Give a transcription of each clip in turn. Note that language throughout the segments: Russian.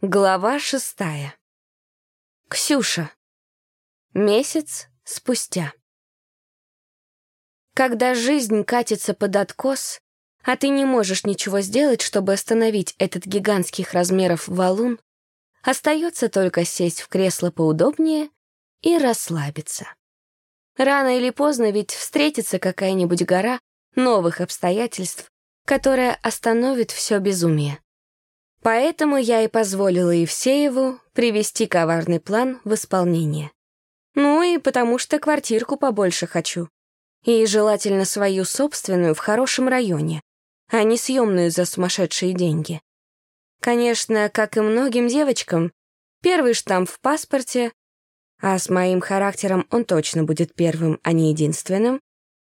Глава шестая. Ксюша. Месяц спустя. Когда жизнь катится под откос, а ты не можешь ничего сделать, чтобы остановить этот гигантских размеров валун, остается только сесть в кресло поудобнее и расслабиться. Рано или поздно ведь встретится какая-нибудь гора новых обстоятельств, которая остановит все безумие. Поэтому я и позволила Евсееву привести коварный план в исполнение. Ну и потому что квартирку побольше хочу. И желательно свою собственную в хорошем районе, а не съемную за сумасшедшие деньги. Конечно, как и многим девочкам, первый штамп в паспорте, а с моим характером он точно будет первым, а не единственным,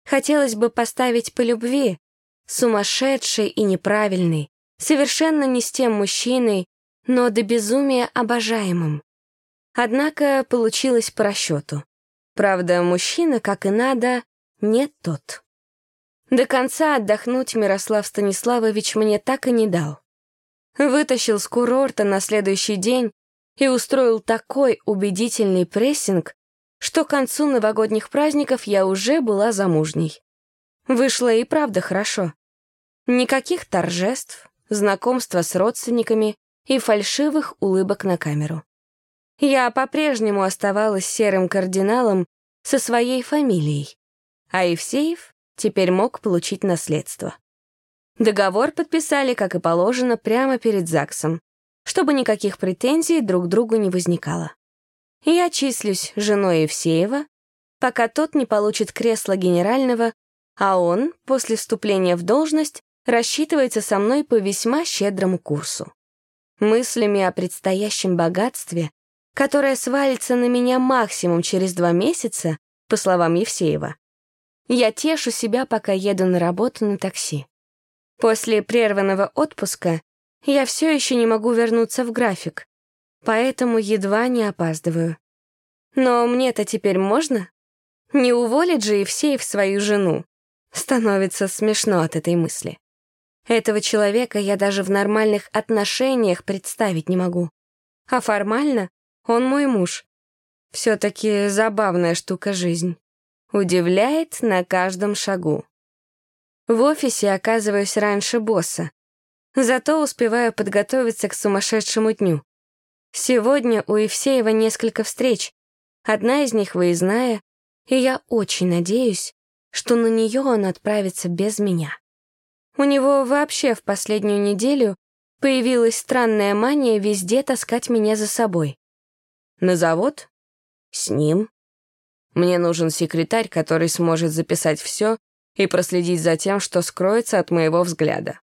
хотелось бы поставить по любви, сумасшедший и неправильный, совершенно не с тем мужчиной, но до безумия обожаемым. Однако получилось по расчету. Правда, мужчина, как и надо, не тот. До конца отдохнуть Мирослав Станиславович мне так и не дал. Вытащил с курорта на следующий день и устроил такой убедительный прессинг, что к концу новогодних праздников я уже была замужней. Вышло и правда хорошо. Никаких торжеств, знакомства с родственниками и фальшивых улыбок на камеру. Я по-прежнему оставалась серым кардиналом со своей фамилией, а Евсеев теперь мог получить наследство. Договор подписали, как и положено, прямо перед ЗАГСом, чтобы никаких претензий друг другу не возникало. Я числюсь женой Евсеева, пока тот не получит кресло генерального, а он, после вступления в должность, рассчитывается со мной по весьма щедрому курсу. Мыслями о предстоящем богатстве, которое свалится на меня максимум через два месяца, по словам Евсеева, я тешу себя, пока еду на работу на такси. После прерванного отпуска я все еще не могу вернуться в график, поэтому едва не опаздываю. Но мне-то теперь можно? Не уволит же Евсеев свою жену. Становится смешно от этой мысли. Этого человека я даже в нормальных отношениях представить не могу. А формально он мой муж. Все-таки забавная штука жизнь. Удивляет на каждом шагу. В офисе оказываюсь раньше босса. Зато успеваю подготовиться к сумасшедшему дню. Сегодня у Евсеева несколько встреч. Одна из них выездная, и я очень надеюсь, что на нее он отправится без меня. У него вообще в последнюю неделю появилась странная мания везде таскать меня за собой. На завод? С ним. Мне нужен секретарь, который сможет записать все и проследить за тем, что скроется от моего взгляда.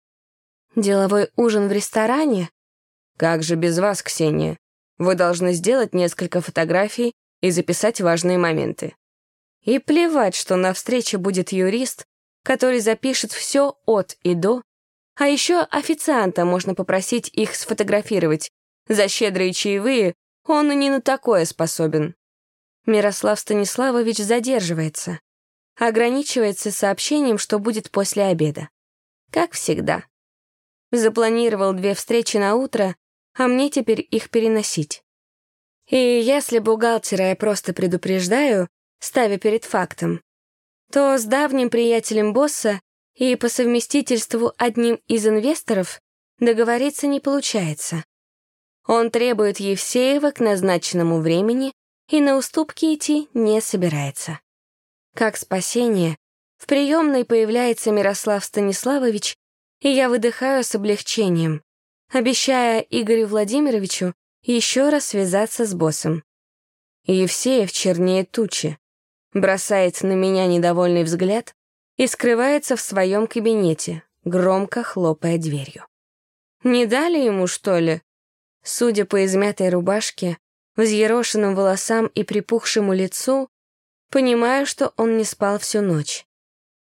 Деловой ужин в ресторане? Как же без вас, Ксения? Вы должны сделать несколько фотографий и записать важные моменты. И плевать, что на встрече будет юрист, который запишет все от и до, а еще официанта можно попросить их сфотографировать. За щедрые чаевые он и не на такое способен. Мирослав Станиславович задерживается. Ограничивается сообщением, что будет после обеда. Как всегда. Запланировал две встречи на утро, а мне теперь их переносить. И если бухгалтера я просто предупреждаю, ставя перед фактом, то с давним приятелем босса и по совместительству одним из инвесторов договориться не получается. Он требует Евсеева к назначенному времени и на уступки идти не собирается. Как спасение, в приемной появляется Мирослав Станиславович, и я выдыхаю с облегчением, обещая Игорю Владимировичу еще раз связаться с боссом. Евсеев чернее тучи бросает на меня недовольный взгляд и скрывается в своем кабинете, громко хлопая дверью. Не дали ему, что ли? Судя по измятой рубашке, взъерошенным волосам и припухшему лицу, понимаю, что он не спал всю ночь.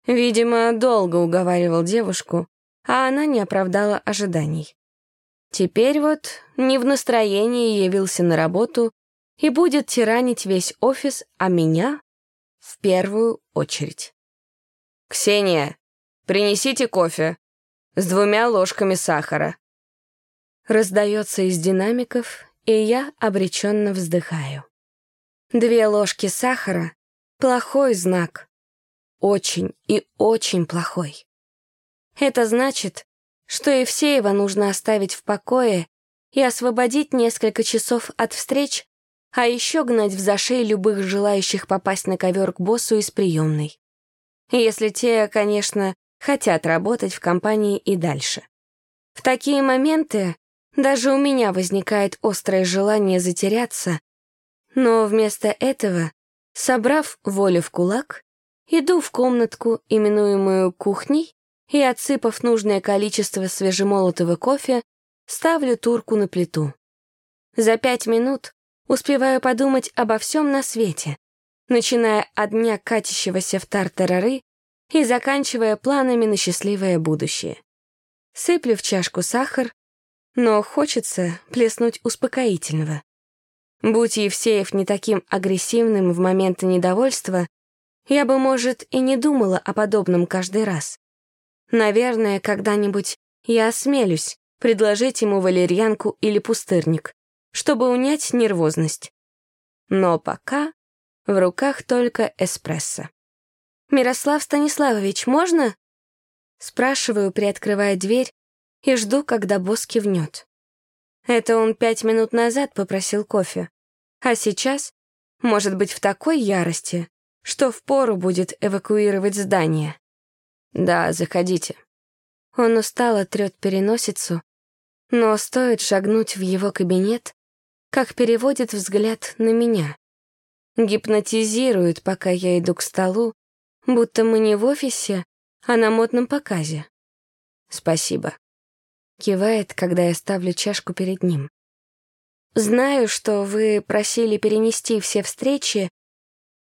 Видимо, долго уговаривал девушку, а она не оправдала ожиданий. Теперь вот не в настроении явился на работу и будет тиранить весь офис, а меня в первую очередь. «Ксения, принесите кофе с двумя ложками сахара». Раздается из динамиков, и я обреченно вздыхаю. Две ложки сахара — плохой знак. Очень и очень плохой. Это значит, что Евсеева нужно оставить в покое и освободить несколько часов от встреч, а еще гнать в зашей любых желающих попасть на ковер к боссу из приемной. Если те, конечно, хотят работать в компании и дальше. В такие моменты даже у меня возникает острое желание затеряться но вместо этого, собрав волю в кулак, иду в комнатку, именуемую кухней, и, отсыпав нужное количество свежемолотого кофе, ставлю турку на плиту. За пять минут успеваю подумать обо всем на свете, начиная от дня катящегося в тартарары и заканчивая планами на счастливое будущее. Сыплю в чашку сахар, но хочется плеснуть успокоительного. Будь Евсеев не таким агрессивным в моменты недовольства, я бы, может, и не думала о подобном каждый раз. Наверное, когда-нибудь я осмелюсь предложить ему валерьянку или пустырник, чтобы унять нервозность. Но пока в руках только эспрессо. «Мирослав Станиславович, можно?» Спрашиваю, приоткрывая дверь, и жду, когда босс кивнет. Это он пять минут назад попросил кофе. А сейчас, может быть, в такой ярости, что впору будет эвакуировать здание. Да, заходите. Он устало трет переносицу, но стоит шагнуть в его кабинет, как переводит взгляд на меня. Гипнотизирует, пока я иду к столу, будто мы не в офисе, а на модном показе. Спасибо. Кивает, когда я ставлю чашку перед ним. Знаю, что вы просили перенести все встречи,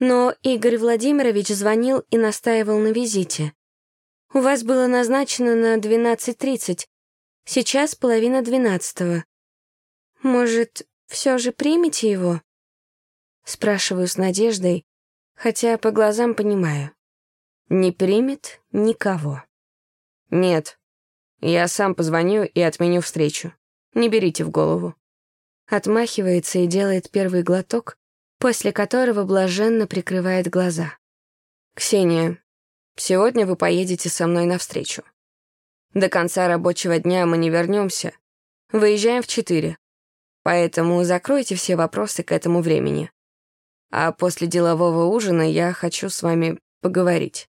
но Игорь Владимирович звонил и настаивал на визите. У вас было назначено на 12.30, сейчас половина двенадцатого. Может, все же примете его? Спрашиваю с надеждой, хотя по глазам понимаю. Не примет никого. Нет, я сам позвоню и отменю встречу. Не берите в голову отмахивается и делает первый глоток, после которого блаженно прикрывает глаза. «Ксения, сегодня вы поедете со мной навстречу. До конца рабочего дня мы не вернемся. Выезжаем в четыре. Поэтому закройте все вопросы к этому времени. А после делового ужина я хочу с вами поговорить».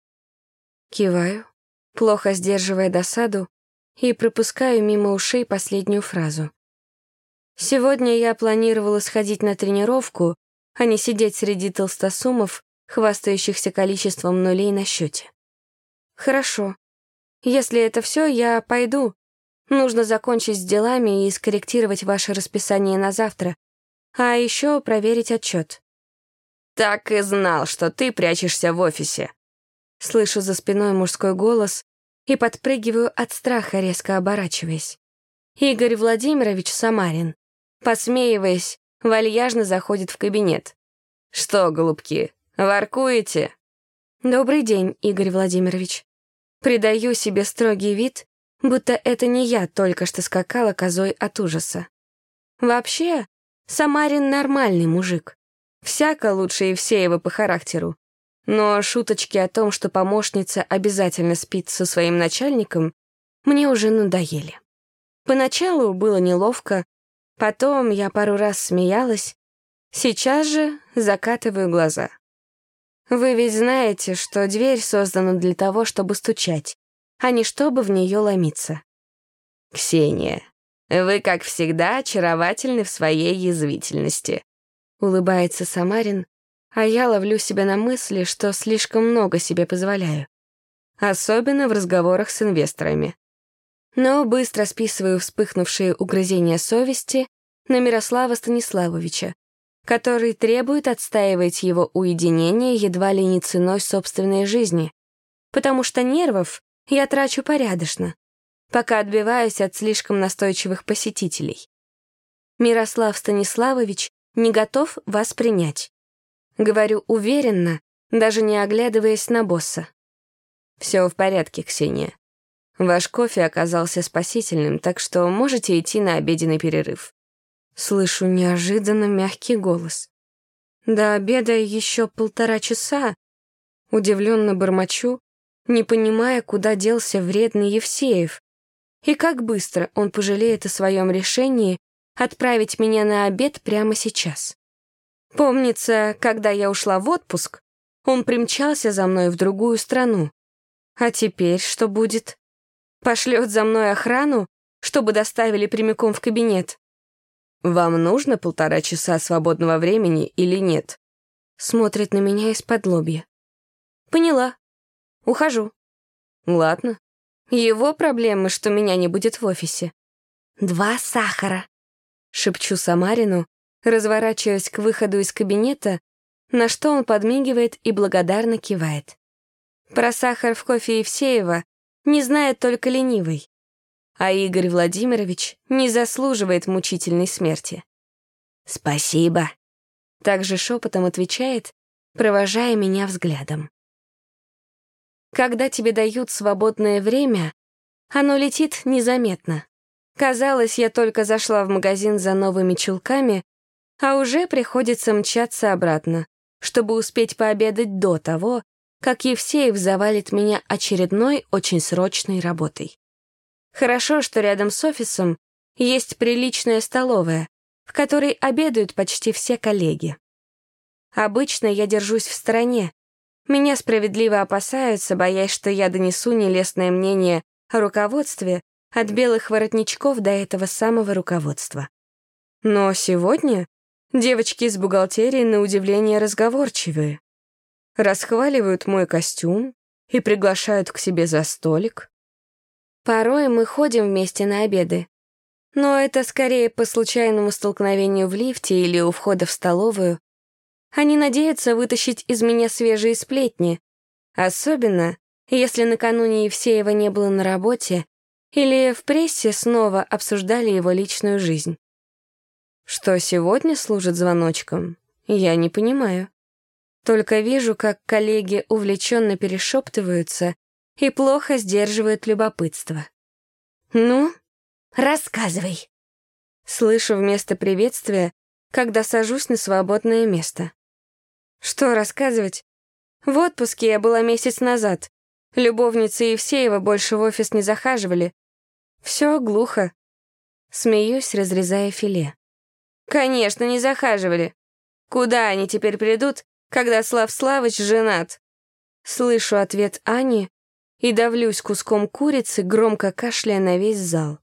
Киваю, плохо сдерживая досаду, и пропускаю мимо ушей последнюю фразу. Сегодня я планировала сходить на тренировку, а не сидеть среди толстосумов, хвастающихся количеством нулей на счете. Хорошо. Если это все, я пойду. Нужно закончить с делами и скорректировать ваше расписание на завтра, а еще проверить отчет. «Так и знал, что ты прячешься в офисе». Слышу за спиной мужской голос и подпрыгиваю от страха, резко оборачиваясь. Игорь Владимирович Самарин посмеиваясь, вальяжно заходит в кабинет. «Что, голубки, воркуете?» «Добрый день, Игорь Владимирович. Придаю себе строгий вид, будто это не я только что скакала козой от ужаса. Вообще, Самарин нормальный мужик. Всяко лучше Евсеева по характеру. Но шуточки о том, что помощница обязательно спит со своим начальником, мне уже надоели. Поначалу было неловко, Потом я пару раз смеялась. Сейчас же закатываю глаза. Вы ведь знаете, что дверь создана для того, чтобы стучать, а не чтобы в нее ломиться. Ксения, вы, как всегда, очаровательны в своей язвительности. Улыбается Самарин, а я ловлю себя на мысли, что слишком много себе позволяю. Особенно в разговорах с инвесторами но быстро списываю вспыхнувшие угрызения совести на Мирослава Станиславовича, который требует отстаивать его уединение едва ли не ценой собственной жизни, потому что нервов я трачу порядочно, пока отбиваюсь от слишком настойчивых посетителей. Мирослав Станиславович не готов вас принять. Говорю уверенно, даже не оглядываясь на босса. Все в порядке, Ксения. Ваш кофе оказался спасительным, так что можете идти на обеденный перерыв. Слышу неожиданно мягкий голос. До обеда еще полтора часа. Удивленно бормочу, не понимая, куда делся вредный Евсеев. И как быстро он пожалеет о своем решении отправить меня на обед прямо сейчас. Помнится, когда я ушла в отпуск, он примчался за мной в другую страну. А теперь что будет? Пошлет за мной охрану, чтобы доставили прямиком в кабинет. «Вам нужно полтора часа свободного времени или нет?» Смотрит на меня из-под лобья. «Поняла. Ухожу». «Ладно. Его проблемы, что меня не будет в офисе». «Два сахара», — шепчу Самарину, разворачиваясь к выходу из кабинета, на что он подмигивает и благодарно кивает. Про сахар в кофе Евсеева не знает только ленивый а Игорь Владимирович не заслуживает мучительной смерти. «Спасибо», — также шепотом отвечает, провожая меня взглядом. Когда тебе дают свободное время, оно летит незаметно. Казалось, я только зашла в магазин за новыми чулками, а уже приходится мчаться обратно, чтобы успеть пообедать до того, как Евсеев завалит меня очередной очень срочной работой. Хорошо, что рядом с офисом есть приличная столовая, в которой обедают почти все коллеги. Обычно я держусь в стороне. Меня справедливо опасаются, боясь, что я донесу нелестное мнение о руководстве от белых воротничков до этого самого руководства. Но сегодня девочки из бухгалтерии на удивление разговорчивые. Расхваливают мой костюм и приглашают к себе за столик. Порой мы ходим вместе на обеды. Но это скорее по случайному столкновению в лифте или у входа в столовую. Они надеются вытащить из меня свежие сплетни. Особенно, если накануне Евсеева не было на работе или в прессе снова обсуждали его личную жизнь. Что сегодня служит звоночком, я не понимаю. Только вижу, как коллеги увлеченно перешептываются и плохо сдерживает любопытство. «Ну, рассказывай!» Слышу вместо приветствия, когда сажусь на свободное место. Что рассказывать? В отпуске я была месяц назад. Любовницы Евсеева больше в офис не захаживали. Все глухо. Смеюсь, разрезая филе. Конечно, не захаживали. Куда они теперь придут, когда Слав Славыч женат? Слышу ответ Ани, и давлюсь куском курицы, громко кашляя на весь зал.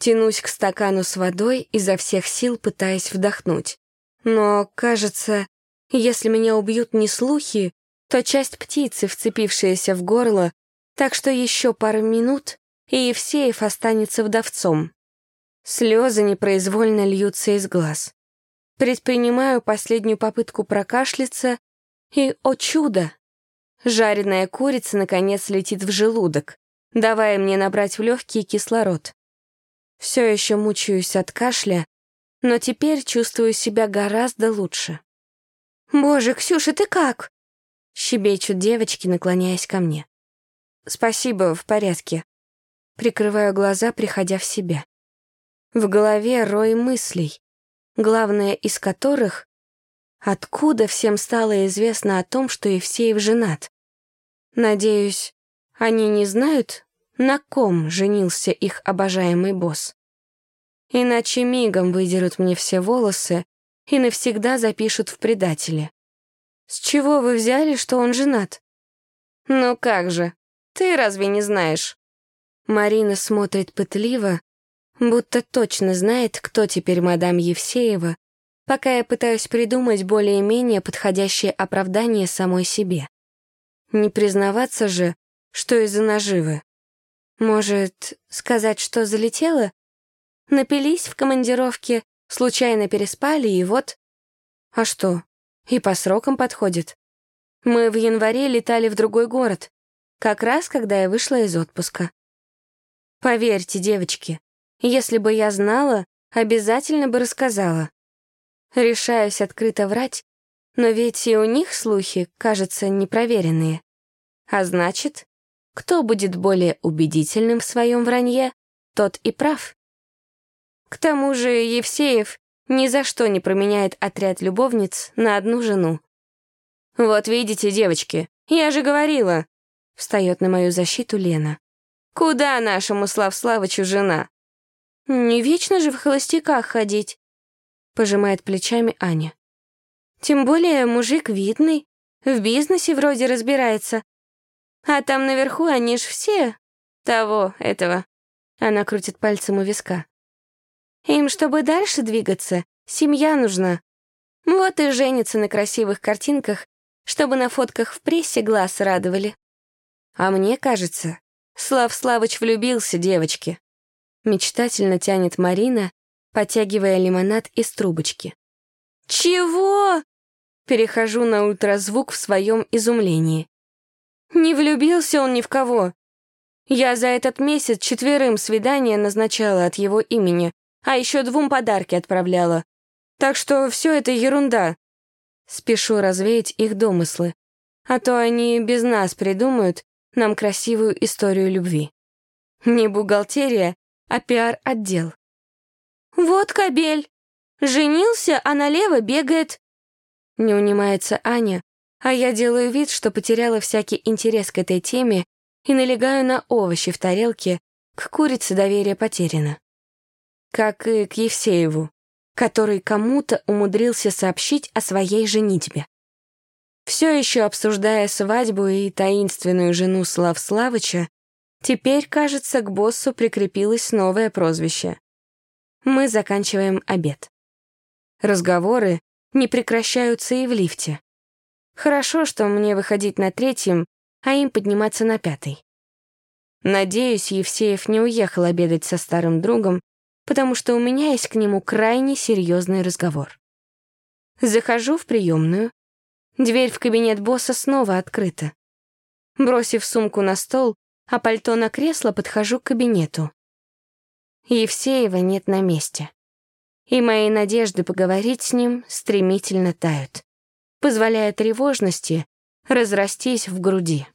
Тянусь к стакану с водой, изо всех сил пытаясь вдохнуть. Но, кажется, если меня убьют не слухи, то часть птицы, вцепившаяся в горло, так что еще пару минут, и Евсеев останется вдовцом. Слезы непроизвольно льются из глаз. Предпринимаю последнюю попытку прокашляться, и, о чудо, Жареная курица, наконец, летит в желудок, давая мне набрать в легкий кислород. Все еще мучаюсь от кашля, но теперь чувствую себя гораздо лучше. «Боже, Ксюша, ты как?» — щебечут девочки, наклоняясь ко мне. «Спасибо, в порядке». Прикрываю глаза, приходя в себя. В голове рой мыслей, главное из которых Откуда всем стало известно о том, что Евсеев женат? Надеюсь, они не знают, на ком женился их обожаемый босс. Иначе мигом выдерут мне все волосы и навсегда запишут в предателе. С чего вы взяли, что он женат? Ну как же, ты разве не знаешь? Марина смотрит пытливо, будто точно знает, кто теперь мадам Евсеева пока я пытаюсь придумать более-менее подходящее оправдание самой себе. Не признаваться же, что из-за наживы. Может, сказать, что залетела? Напились в командировке, случайно переспали, и вот... А что, и по срокам подходит. Мы в январе летали в другой город, как раз когда я вышла из отпуска. Поверьте, девочки, если бы я знала, обязательно бы рассказала. Решаюсь открыто врать, но ведь и у них слухи, кажется, непроверенные. А значит, Кто будет более убедительным в своем вранье, тот и прав. К тому же Евсеев ни за что не променяет отряд любовниц на одну жену. «Вот видите, девочки, я же говорила!» Встает на мою защиту Лена. «Куда нашему Слав Славычу жена?» «Не вечно же в холостяках ходить», пожимает плечами Аня. «Тем более мужик видный, в бизнесе вроде разбирается. А там наверху они ж все того, этого». Она крутит пальцем у виска. «Им, чтобы дальше двигаться, семья нужна. Вот и женятся на красивых картинках, чтобы на фотках в прессе глаз радовали. А мне кажется, Слав Славыч влюбился девочке. Мечтательно тянет Марина, потягивая лимонад из трубочки. «Чего?» Перехожу на ультразвук в своем изумлении. Не влюбился он ни в кого. Я за этот месяц четверым свидания назначала от его имени, а еще двум подарки отправляла. Так что все это ерунда. Спешу развеять их домыслы, а то они без нас придумают нам красивую историю любви. Не бухгалтерия, а пиар-отдел. «Вот кобель! Женился, а налево бегает!» Не унимается Аня, а я делаю вид, что потеряла всякий интерес к этой теме и налегаю на овощи в тарелке, к курице доверие потеряно. Как и к Евсееву, который кому-то умудрился сообщить о своей женитьбе. Все еще обсуждая свадьбу и таинственную жену Слав Славыча, теперь, кажется, к боссу прикрепилось новое прозвище. Мы заканчиваем обед. Разговоры не прекращаются и в лифте. Хорошо, что мне выходить на третьем, а им подниматься на пятый. Надеюсь, Евсеев не уехал обедать со старым другом, потому что у меня есть к нему крайне серьезный разговор. Захожу в приемную. Дверь в кабинет босса снова открыта. Бросив сумку на стол, а пальто на кресло, подхожу к кабинету. Евсеева нет на месте и мои надежды поговорить с ним стремительно тают, позволяя тревожности разрастись в груди.